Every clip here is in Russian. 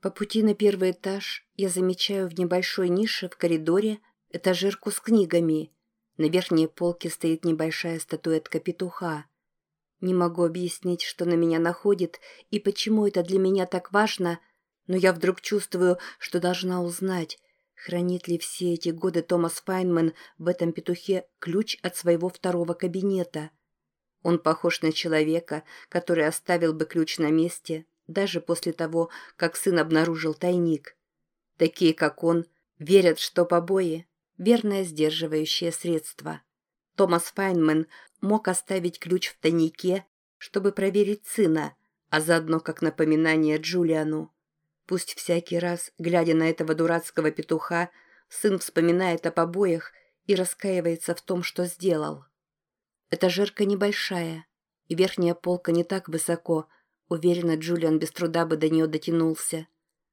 По пути на первый этаж я замечаю в небольшой нише в коридоре этажерку с книгами. На верхней полке стоит небольшая статуэтка петуха. Не могу объяснить, что на меня находит и почему это для меня так важно, но я вдруг чувствую, что должна узнать, хранит ли все эти годы Томас Файнман в этом петухе ключ от своего второго кабинета. Он похож на человека, который оставил бы ключ на месте, даже после того, как сын обнаружил тайник. Такие, как он, верят, что побои – верное сдерживающее средство. Томас Файнман мог оставить ключ в тайнике, чтобы проверить сына, а заодно как напоминание Джулиану. Пусть всякий раз, глядя на этого дурацкого петуха, сын вспоминает о побоях и раскаивается в том, что сделал. Этажерка небольшая, и верхняя полка не так высоко, Уверена, Джулиан без труда бы до нее дотянулся.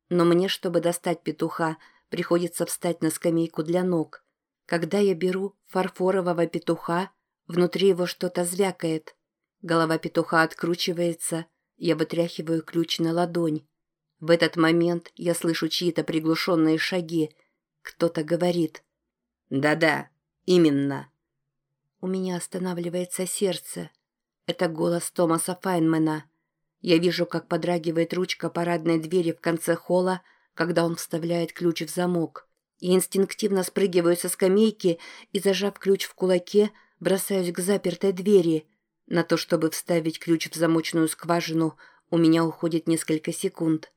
Но мне, чтобы достать петуха, приходится встать на скамейку для ног. Когда я беру фарфорового петуха, внутри его что-то звякает. Голова петуха откручивается, я вытряхиваю ключ на ладонь. В этот момент я слышу чьи-то приглушенные шаги. Кто-то говорит. «Да-да, именно». У меня останавливается сердце. Это голос Томаса Файнмена. Я вижу, как подрагивает ручка парадной двери в конце холла, когда он вставляет ключ в замок. И инстинктивно спрыгиваю со скамейки и, зажав ключ в кулаке, бросаюсь к запертой двери. На то, чтобы вставить ключ в замочную скважину, у меня уходит несколько секунд.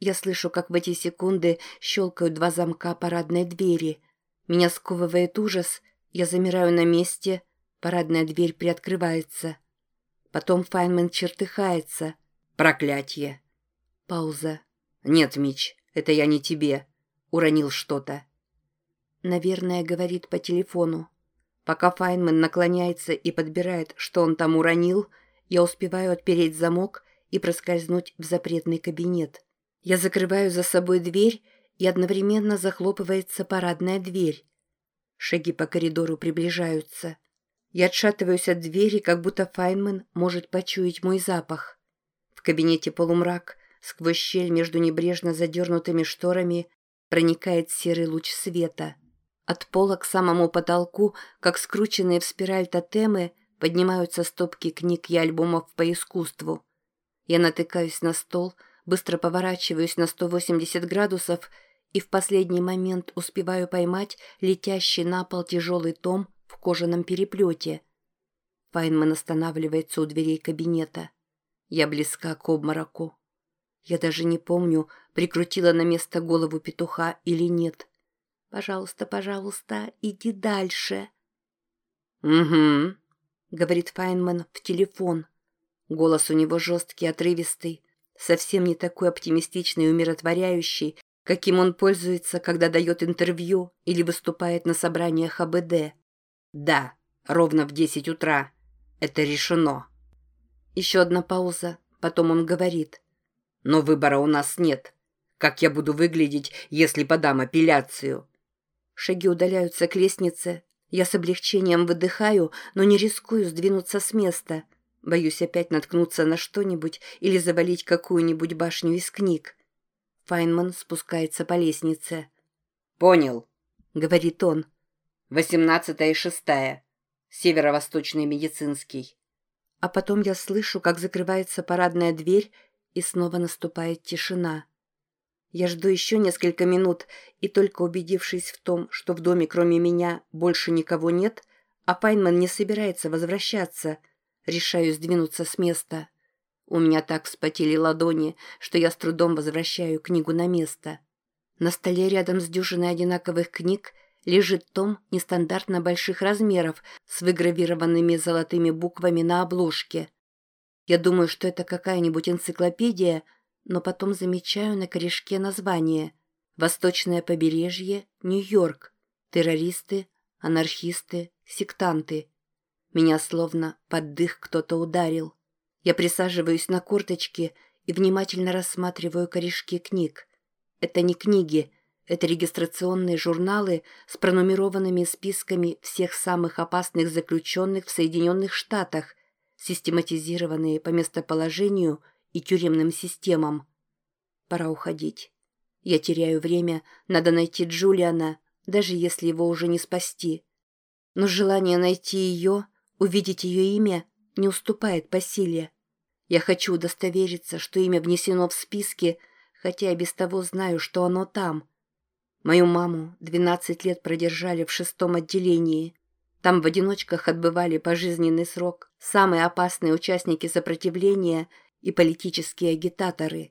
Я слышу, как в эти секунды щелкают два замка парадной двери. Меня сковывает ужас, я замираю на месте, парадная дверь приоткрывается. Потом Файнман чертыхается. «Проклятье!» Пауза. «Нет, Мич, это я не тебе. Уронил что-то». Наверное, говорит по телефону. Пока Файнман наклоняется и подбирает, что он там уронил, я успеваю отпереть замок и проскользнуть в запретный кабинет. Я закрываю за собой дверь, и одновременно захлопывается парадная дверь. Шаги по коридору приближаются. Я отшатываюсь от двери, как будто Файнман может почуять мой запах. В кабинете полумрак, сквозь щель между небрежно задернутыми шторами проникает серый луч света. От пола к самому потолку, как скрученные в спираль тотемы, поднимаются стопки книг и альбомов по искусству. Я натыкаюсь на стол, быстро поворачиваюсь на 180 градусов и в последний момент успеваю поймать летящий на пол тяжелый том в кожаном переплете. Файнман останавливается у дверей кабинета. Я близка к обмороку. Я даже не помню, прикрутила на место голову петуха или нет. «Пожалуйста, пожалуйста, иди дальше». «Угу», — говорит Файнман в телефон. Голос у него жесткий, отрывистый, совсем не такой оптимистичный и умиротворяющий, каким он пользуется, когда дает интервью или выступает на собраниях АБД. «Да, ровно в десять утра. Это решено». Еще одна пауза, потом он говорит. «Но выбора у нас нет. Как я буду выглядеть, если подам апелляцию?» Шаги удаляются к лестнице. Я с облегчением выдыхаю, но не рискую сдвинуться с места. Боюсь опять наткнуться на что-нибудь или завалить какую-нибудь башню из книг. Файнман спускается по лестнице. «Понял», — говорит он. Восемнадцатая и шестая. Северо-восточный медицинский. А потом я слышу, как закрывается парадная дверь, и снова наступает тишина. Я жду еще несколько минут, и только убедившись в том, что в доме кроме меня больше никого нет, а Пайнман не собирается возвращаться, решаю сдвинуться с места. У меня так вспотели ладони, что я с трудом возвращаю книгу на место. На столе рядом с дюжиной одинаковых книг – лежит том нестандартно больших размеров с выгравированными золотыми буквами на обложке. Я думаю, что это какая-нибудь энциклопедия, но потом замечаю на корешке название «Восточное побережье, Нью-Йорк. Террористы, анархисты, сектанты». Меня словно под дых кто-то ударил. Я присаживаюсь на корточки и внимательно рассматриваю корешки книг. Это не книги, это регистрационные журналы с пронумерованными списками всех самых опасных заключенных в Соединенных Штатах, систематизированные по местоположению и тюремным системам. Пора уходить. Я теряю время, надо найти Джулиана, даже если его уже не спасти. Но желание найти ее, увидеть ее имя, не уступает по силе. Я хочу удостовериться, что имя внесено в списки, хотя я без того знаю, что оно там. Мою маму 12 лет продержали в шестом отделении. Там в одиночках отбывали пожизненный срок самые опасные участники сопротивления и политические агитаторы.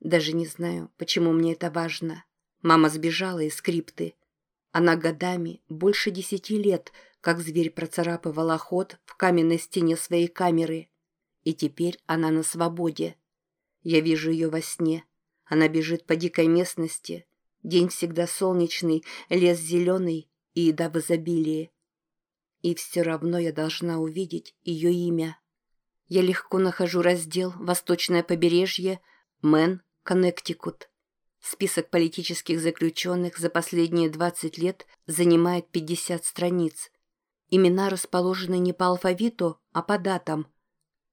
Даже не знаю, почему мне это важно. Мама сбежала из скрипты. Она годами, больше десяти лет, как зверь процарапывала ход в каменной стене своей камеры. И теперь она на свободе. Я вижу ее во сне. Она бежит по дикой местности. День всегда солнечный, лес зеленый и еда в изобилии. И все равно я должна увидеть ее имя. Я легко нахожу раздел «Восточное побережье», «Мэн», «Коннектикут». Список политических заключенных за последние 20 лет занимает 50 страниц. Имена расположены не по алфавиту, а по датам.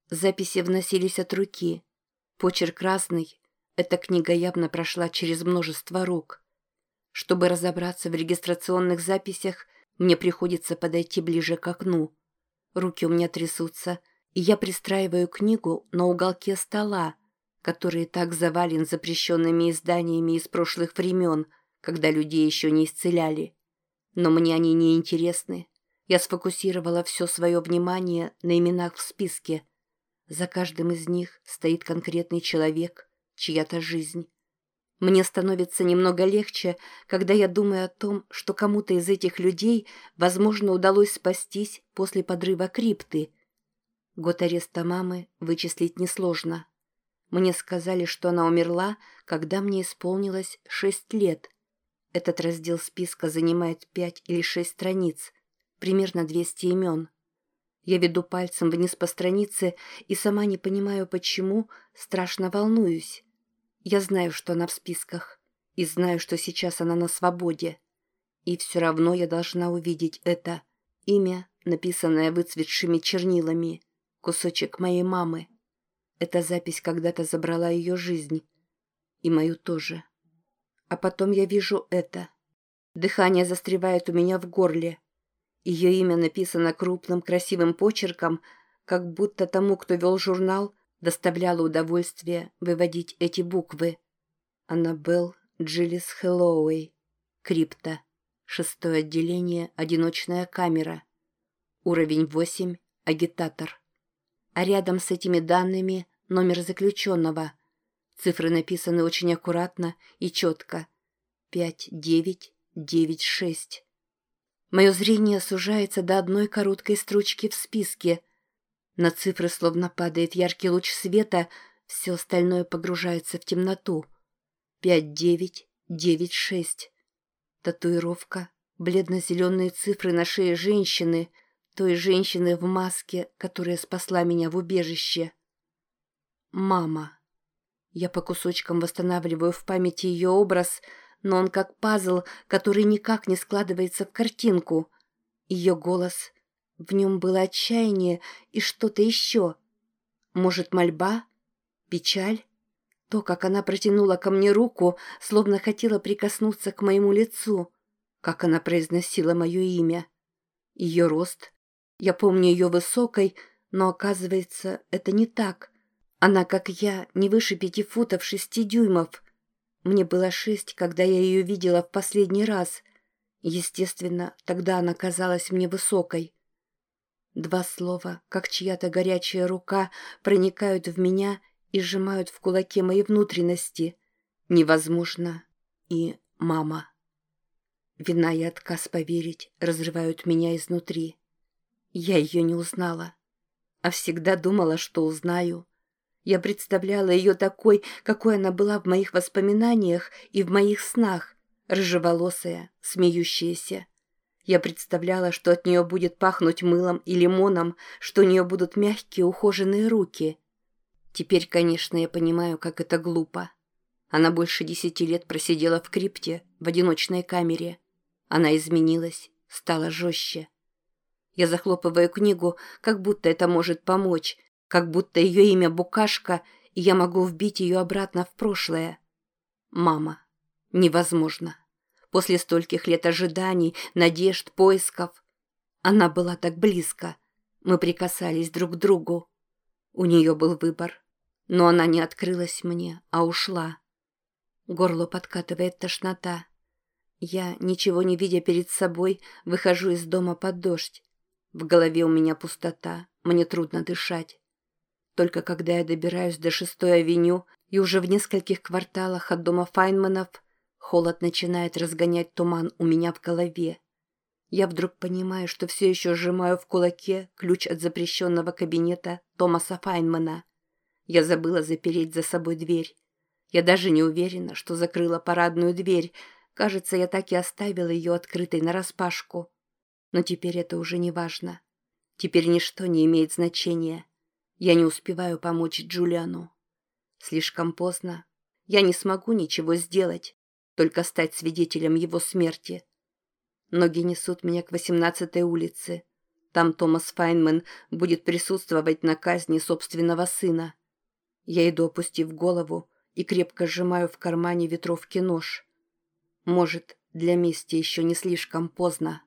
Записи вносились от руки. Почерк разный. Эта книга явно прошла через множество рук. Чтобы разобраться в регистрационных записях, мне приходится подойти ближе к окну. Руки у меня трясутся, и я пристраиваю книгу на уголке стола, который так завален запрещенными изданиями из прошлых времен, когда людей еще не исцеляли. Но мне они не интересны. Я сфокусировала все свое внимание на именах в списке. За каждым из них стоит конкретный человек, чья-то жизнь. Мне становится немного легче, когда я думаю о том, что кому-то из этих людей, возможно, удалось спастись после подрыва крипты. Год ареста мамы вычислить несложно. Мне сказали, что она умерла, когда мне исполнилось шесть лет. Этот раздел списка занимает пять или шесть страниц, примерно 200 имен. Я веду пальцем вниз по странице и сама не понимаю, почему, страшно волнуюсь. Я знаю, что она в списках, и знаю, что сейчас она на свободе. И все равно я должна увидеть это. Имя, написанное выцветшими чернилами. Кусочек моей мамы. Эта запись когда-то забрала ее жизнь. И мою тоже. А потом я вижу это. Дыхание застревает у меня в горле. Ее имя написано крупным красивым почерком, как будто тому, кто вел журнал, доставляло удовольствие выводить эти буквы. Аннабелл Джилlis Хэллоуэй. Крипта. Шестое отделение. Одиночная камера. Уровень 8. Агитатор. А рядом с этими данными номер заключенного. Цифры написаны очень аккуратно и четко. 5996. Мое зрение сужается до одной короткой строчки в списке – на цифры словно падает яркий луч света, все остальное погружается в темноту. Пять девять девять шесть. Татуировка, бледно-зеленые цифры на шее женщины, той женщины в маске, которая спасла меня в убежище. Мама. Я по кусочкам восстанавливаю в памяти ее образ, но он как пазл, который никак не складывается в картинку. Ее голос — в нем было отчаяние и что-то еще. Может, мольба? Печаль? То, как она протянула ко мне руку, словно хотела прикоснуться к моему лицу. Как она произносила мое имя. Ее рост. Я помню ее высокой, но, оказывается, это не так. Она, как я, не выше пяти футов шести дюймов. Мне было шесть, когда я ее видела в последний раз. Естественно, тогда она казалась мне высокой. Два слова, как чья-то горячая рука, проникают в меня и сжимают в кулаке мои внутренности. Невозможно. И мама. Вина и отказ поверить разрывают меня изнутри. Я ее не узнала. А всегда думала, что узнаю. Я представляла ее такой, какой она была в моих воспоминаниях и в моих снах, рыжеволосая, смеющаяся. Я представляла, что от нее будет пахнуть мылом и лимоном, что у нее будут мягкие ухоженные руки. Теперь, конечно, я понимаю, как это глупо. Она больше десяти лет просидела в крипте, в одиночной камере. Она изменилась, стала жестче. Я захлопываю книгу, как будто это может помочь, как будто ее имя Букашка и я могу вбить ее обратно в прошлое. Мама. Невозможно. После стольких лет ожиданий, надежд, поисков. Она была так близко. Мы прикасались друг к другу. У нее был выбор. Но она не открылась мне, а ушла. Горло подкатывает тошнота. Я, ничего не видя перед собой, выхожу из дома под дождь. В голове у меня пустота, мне трудно дышать. Только когда я добираюсь до шестой авеню и уже в нескольких кварталах от дома Файнманов, холод начинает разгонять туман у меня в голове. Я вдруг понимаю, что все еще сжимаю в кулаке ключ от запрещенного кабинета Томаса Файнмана. Я забыла запереть за собой дверь. Я даже не уверена, что закрыла парадную дверь. Кажется, я так и оставила ее открытой нараспашку. Но теперь это уже не важно. Теперь ничто не имеет значения. Я не успеваю помочь Джулиану. Слишком поздно. Я не смогу ничего сделать, только стать свидетелем его смерти. Ноги несут меня к 18-й улице. Там Томас Файнман будет присутствовать на казни собственного сына. Я иду, опустив голову, и крепко сжимаю в кармане ветровки нож. Может, для мести еще не слишком поздно.